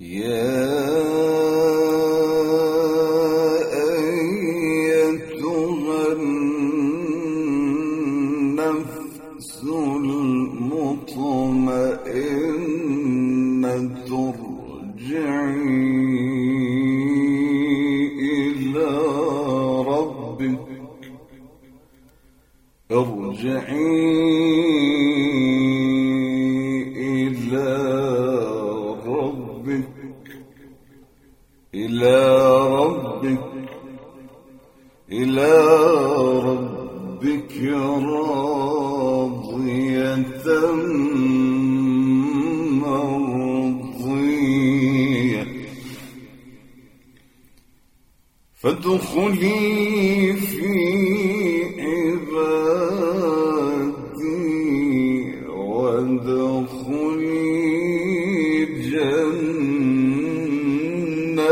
يا أيتها النفس المطمئنة ارجعي إلى ربك. ارجعي ربك إلى ربك إلى ربك راضية مرضية. فادخلي في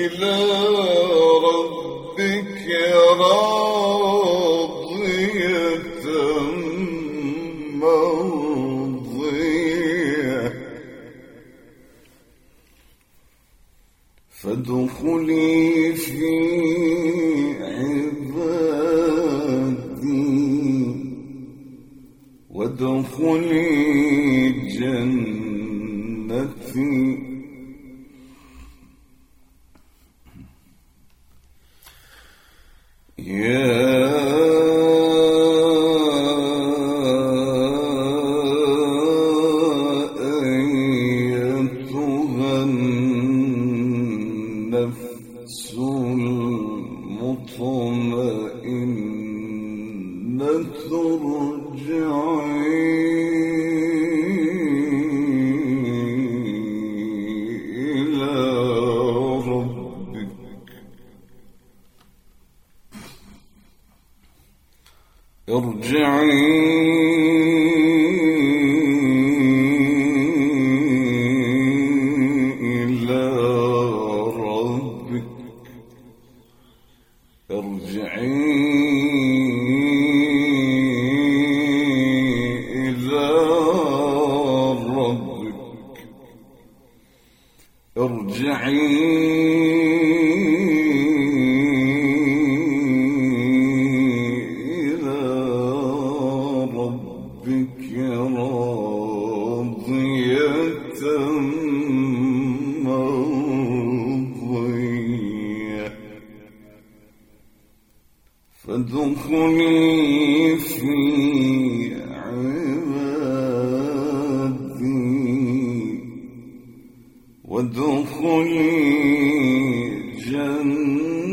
إلى ربك راضية مرضية فادخلي في وادخلي جنتي. المطهر ارجعي إلى ربك. ارجعي إلى ربك. ارجعي مرضية فادخلي في عبادي. وادخلي جنتي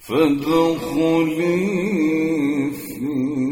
فادخلي في